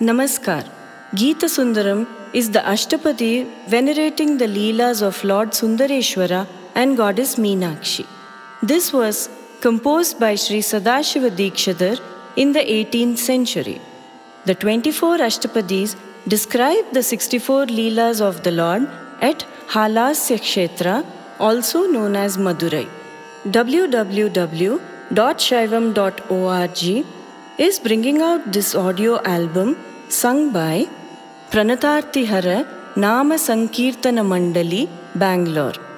Namaskar. Geeta Sundaram is the Ashtapadi venerating the Leelas of Lord Sundareshwara and Goddess Meenakshi. This was composed by Sri Sadashiva Dikshitar in the 18th century. The 24 Ashtapadis describe the 64 Leelas of the Lord at Halasya Kshetra, also known as Madurai. www.shaivam.org is bringing out this audio album sung by Pranatartihara Nama Sankirtana Mandali, Bangalore.